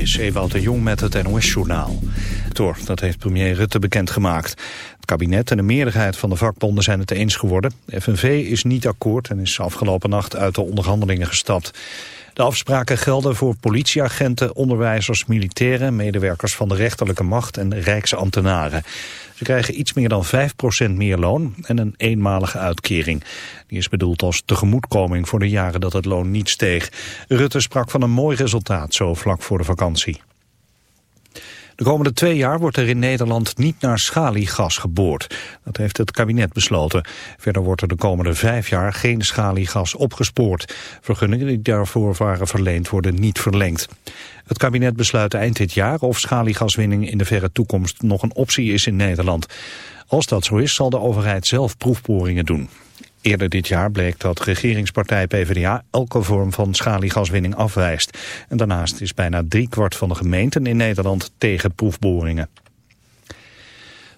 Is Ewout de Jong met het NOS-journaal. Dat heeft premier Rutte bekendgemaakt. Het kabinet en de meerderheid van de vakbonden zijn het eens geworden. FNV is niet akkoord en is afgelopen nacht uit de onderhandelingen gestapt. De afspraken gelden voor politieagenten, onderwijzers, militairen... medewerkers van de rechterlijke macht en rijksambtenaren. Ze krijgen iets meer dan 5% meer loon en een eenmalige uitkering. Die is bedoeld als tegemoetkoming voor de jaren dat het loon niet steeg. Rutte sprak van een mooi resultaat zo vlak voor de vakantie. De komende twee jaar wordt er in Nederland niet naar schaliegas geboord. Dat heeft het kabinet besloten. Verder wordt er de komende vijf jaar geen schaliegas opgespoord. Vergunningen die daarvoor waren verleend worden niet verlengd. Het kabinet besluit eind dit jaar of schaliegaswinning in de verre toekomst nog een optie is in Nederland. Als dat zo is zal de overheid zelf proefboringen doen. Eerder dit jaar bleek dat regeringspartij PvdA elke vorm van schaliegaswinning afwijst. En daarnaast is bijna driekwart van de gemeenten in Nederland tegen proefboringen.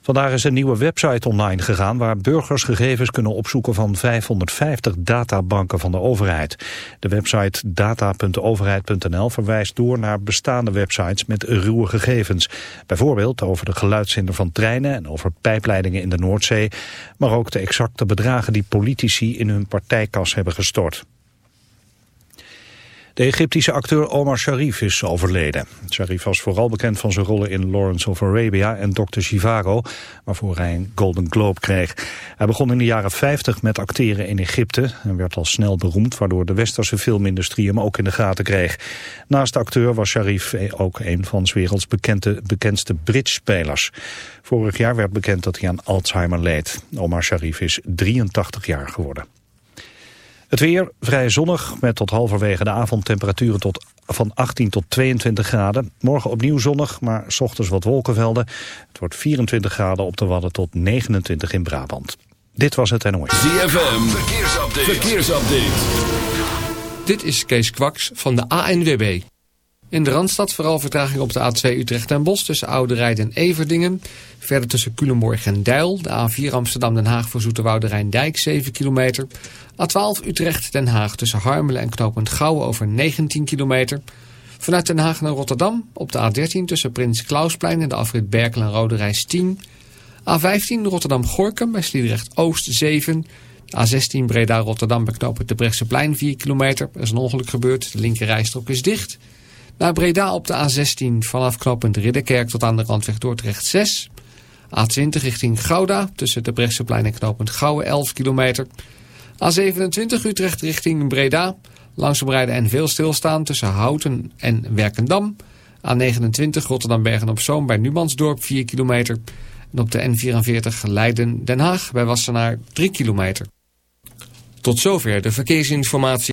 Vandaag is een nieuwe website online gegaan waar burgers gegevens kunnen opzoeken van 550 databanken van de overheid. De website data.overheid.nl verwijst door naar bestaande websites met ruwe gegevens. Bijvoorbeeld over de geluidshinder van treinen en over pijpleidingen in de Noordzee, maar ook de exacte bedragen die politici in hun partijkas hebben gestort. De Egyptische acteur Omar Sharif is overleden. Sharif was vooral bekend van zijn rollen in Lawrence of Arabia en Dr. Zhivago, waarvoor hij een Golden Globe kreeg. Hij begon in de jaren 50 met acteren in Egypte en werd al snel beroemd, waardoor de westerse filmindustrie hem ook in de gaten kreeg. Naast de acteur was Sharif ook een van 's werelds bekende, bekendste bridge-spelers. Vorig jaar werd bekend dat hij aan Alzheimer leed. Omar Sharif is 83 jaar geworden. Het weer vrij zonnig met tot halverwege de avond temperaturen tot, van 18 tot 22 graden. Morgen opnieuw zonnig, maar s ochtends wat wolkenvelden. Het wordt 24 graden op de Wadden tot 29 in Brabant. Dit was het NOS. ZFM, verkeersupdate. verkeersupdate. Dit is Kees Kwaks van de ANWB. In de Randstad vooral vertraging op de A2 Utrecht en Bos tussen Oude Rijden en Everdingen. Verder tussen Culemborg en Duil. De A4 Amsterdam-Den Haag voor Zoeterwoude Rijndijk 7 kilometer. A12 Utrecht-Den Haag tussen Harmelen en Knopend Gouwen over 19 kilometer. Vanuit Den Haag naar Rotterdam op de A13 tussen Prins Klausplein en de afrit Berkel en Rode Reis 10. A15 Rotterdam-Gorkum bij Sliedrecht-Oost 7. A16 Breda-Rotterdam bij knooppunt de Brechtseplein 4 kilometer. Er is een ongeluk gebeurd, de linkerrijstrook is dicht. Naar Breda op de A16 vanaf knooppunt Ridderkerk tot aan de randweg Dordrecht 6. A20 richting Gouda tussen de Brechtseplein en knooppunt Gouwen 11 kilometer. A27 Utrecht richting Breda. Langzaam rijden en veel stilstaan tussen Houten en Werkendam. A29 Rotterdam-Bergen-op-Zoom bij Numansdorp 4 kilometer. En op de N44 Leiden-Den Haag bij Wassenaar 3 kilometer. Tot zover de verkeersinformatie.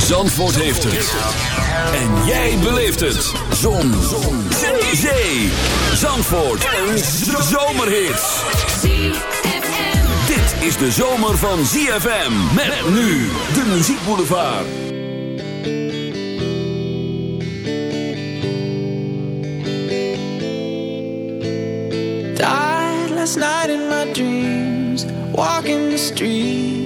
Zandvoort heeft het. En jij beleeft het. Zon. Zon. Zee. Zandvoort. Een zomerhit. Dit is de zomer van ZFM. Met nu de muziekboulevard. Died last night in my dreams. Walking.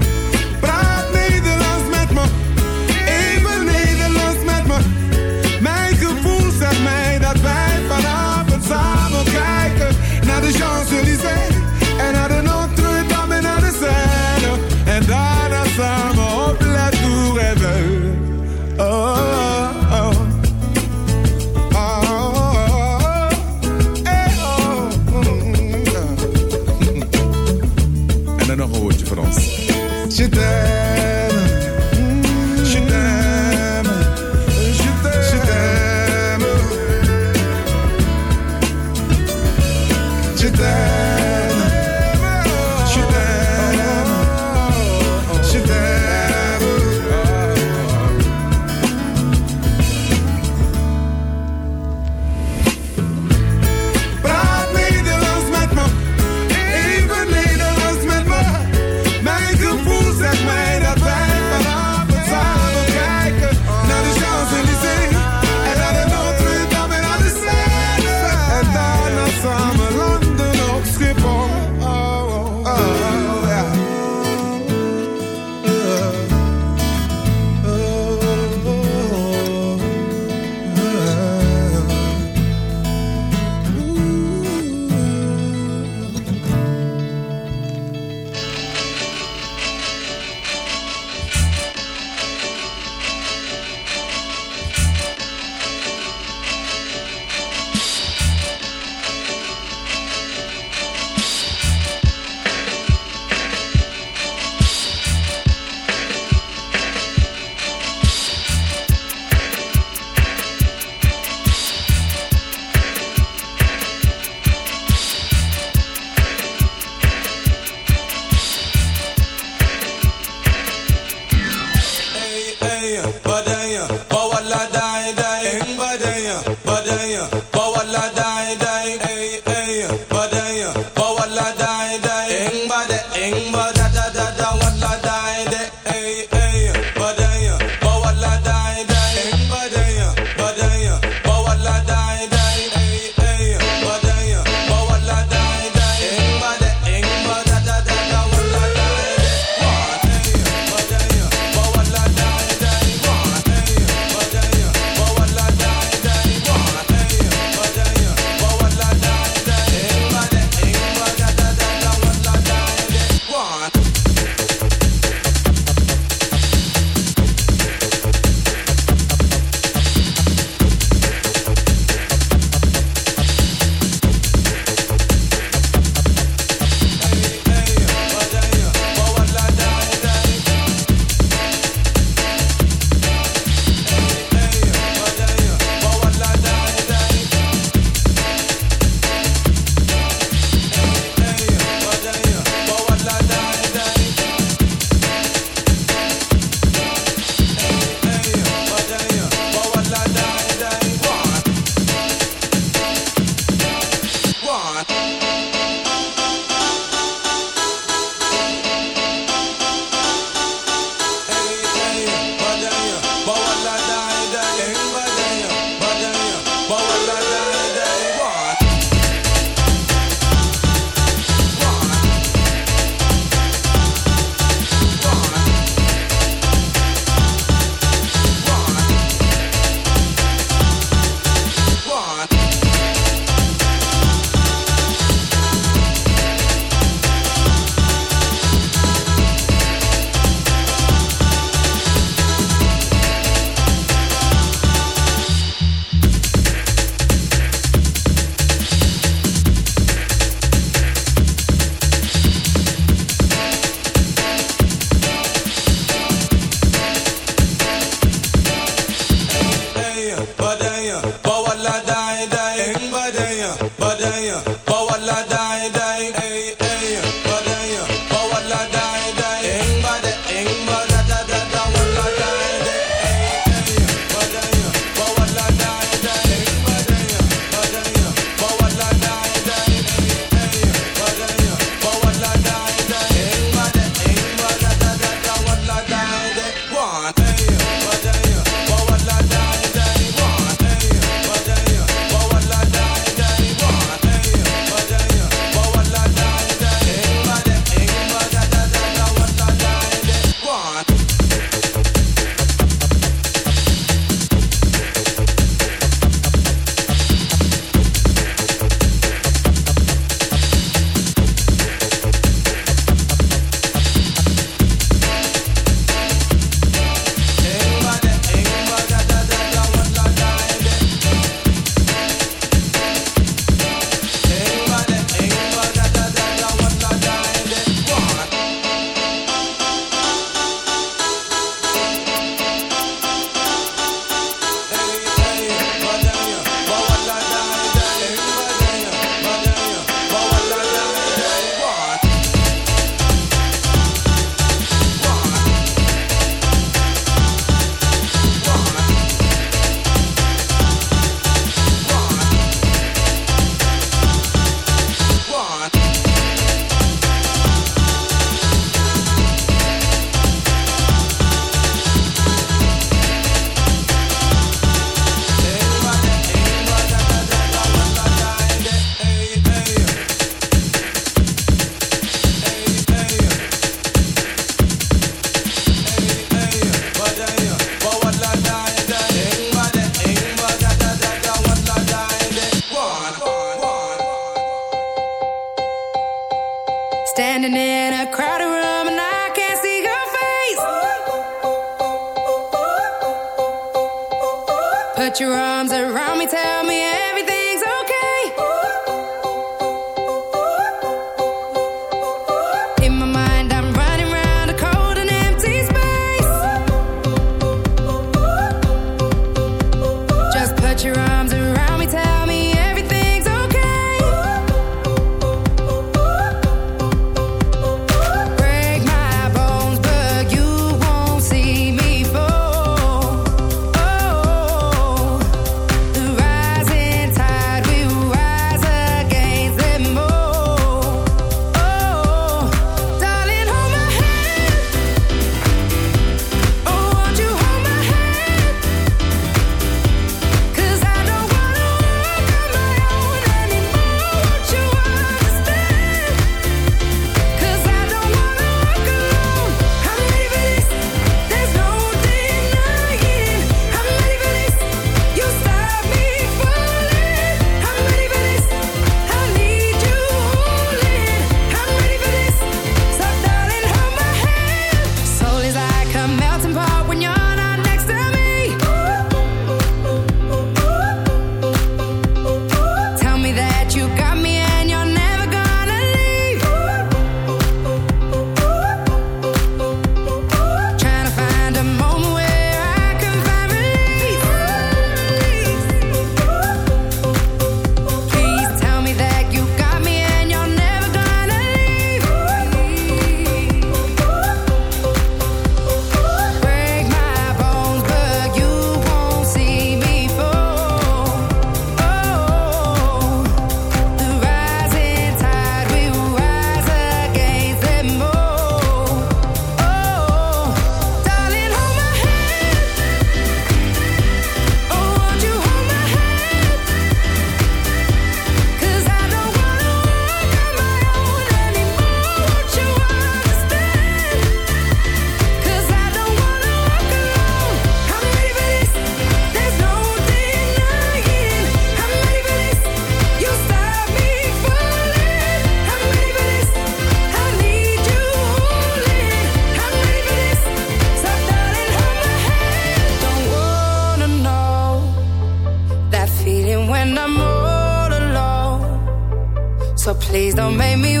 please don't make me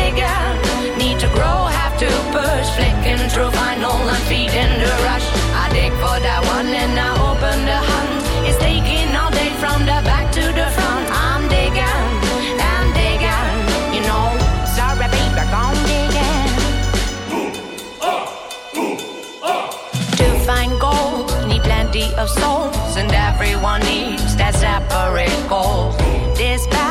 push. Flicking through vinyl and feeding the rush. I dig for that one and I open the hunt. It's taking all day from the back to the front. I'm digging, I'm digging, you know. Sorry, baby, I'm digging. To find gold, need plenty of souls, and everyone needs that separate goal. This path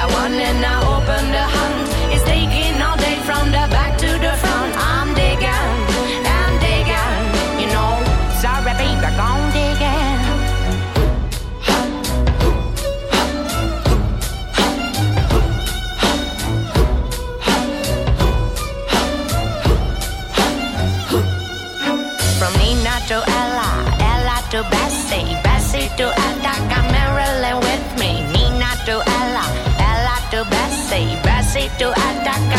Bessie to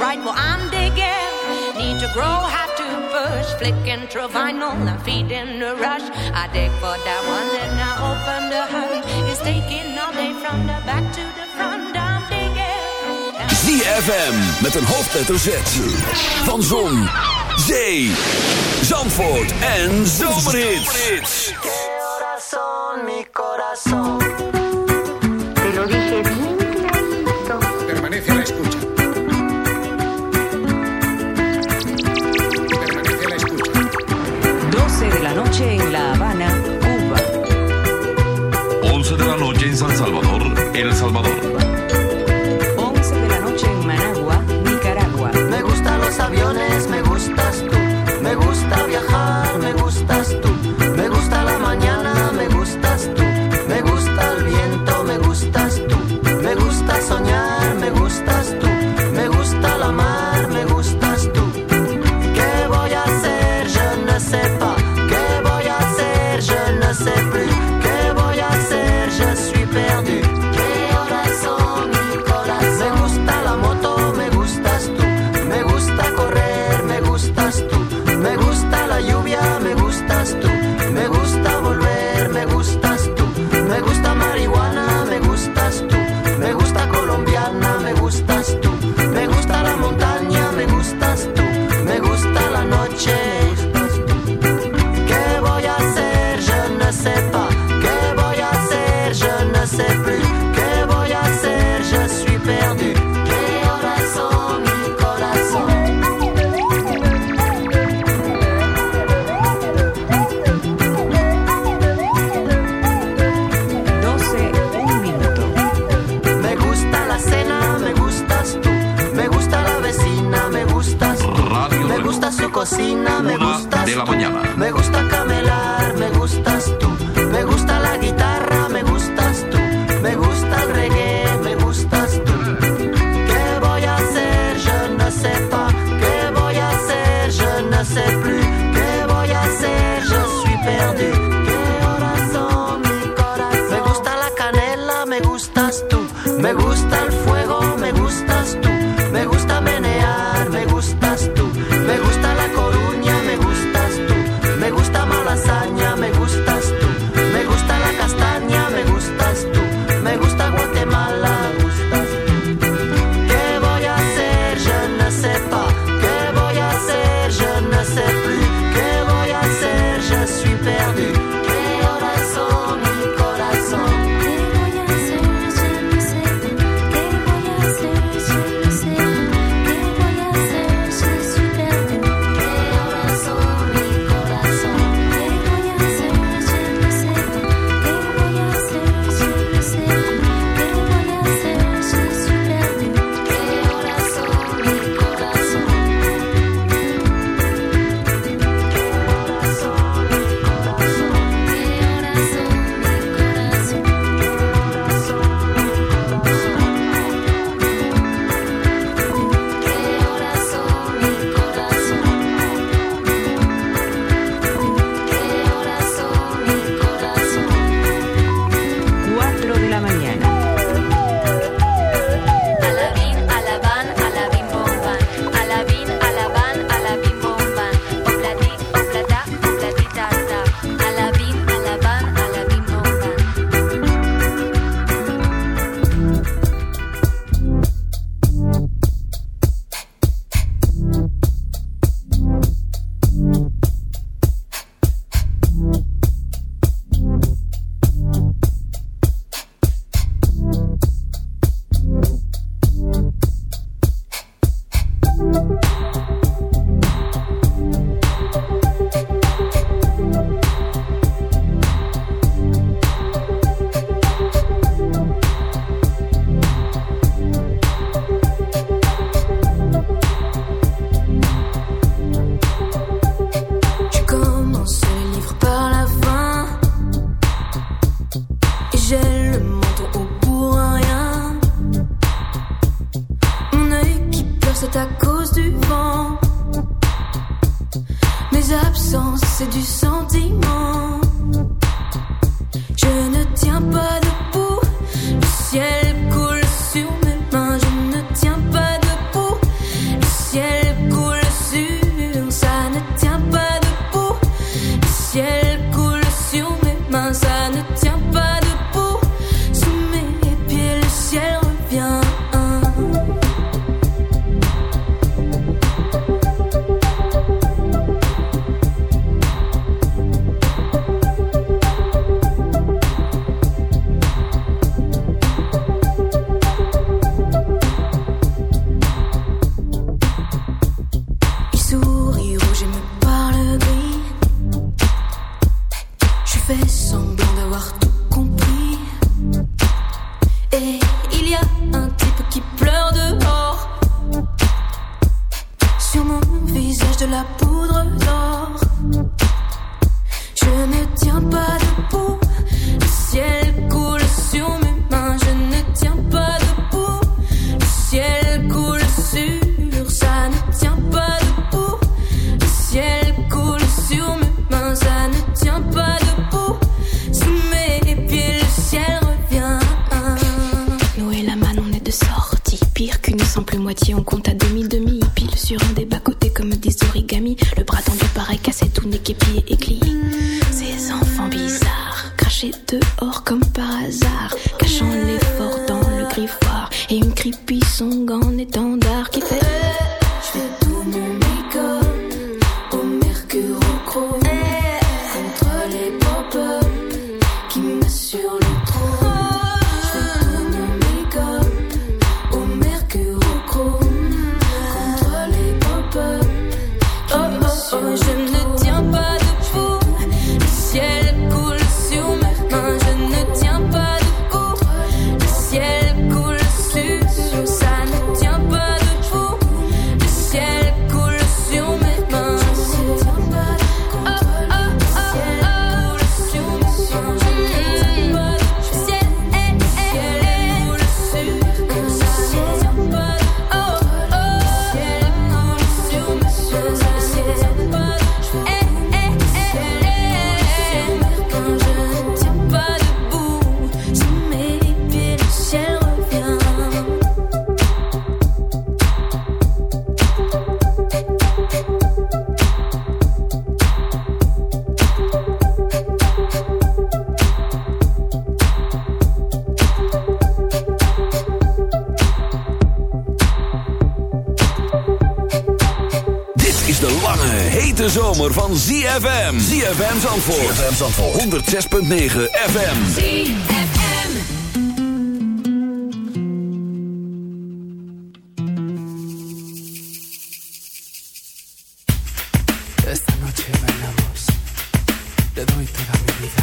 right. Well, I'm digging, need to grow, have to push. Flicking through vinyl and feeding the rush. I dig for that one and I open the hunt. It's taking all day from the back to the front. I'm digging. ZFM met een hoofdletter Z. Van Zon, Zee, Zandvoort en Zomerhits. Corazón, mi corazón. noche en La Habana, Cuba. 11 de la noche en San Salvador, El Salvador. Me gusta el fuego, me gustas tú. qu'une simple moitié. On compte à demi-demi, pile sur un des bas-côtés comme des origamis. Le bras tendu pareil, cassé, tout nez épié et glié. Ces enfants bizarres, crachés dehors comme par hasard, cachant l'effort dans le griffoir. Et une creepy song en étendard qui fait. 106.9 FM. Te mi vida.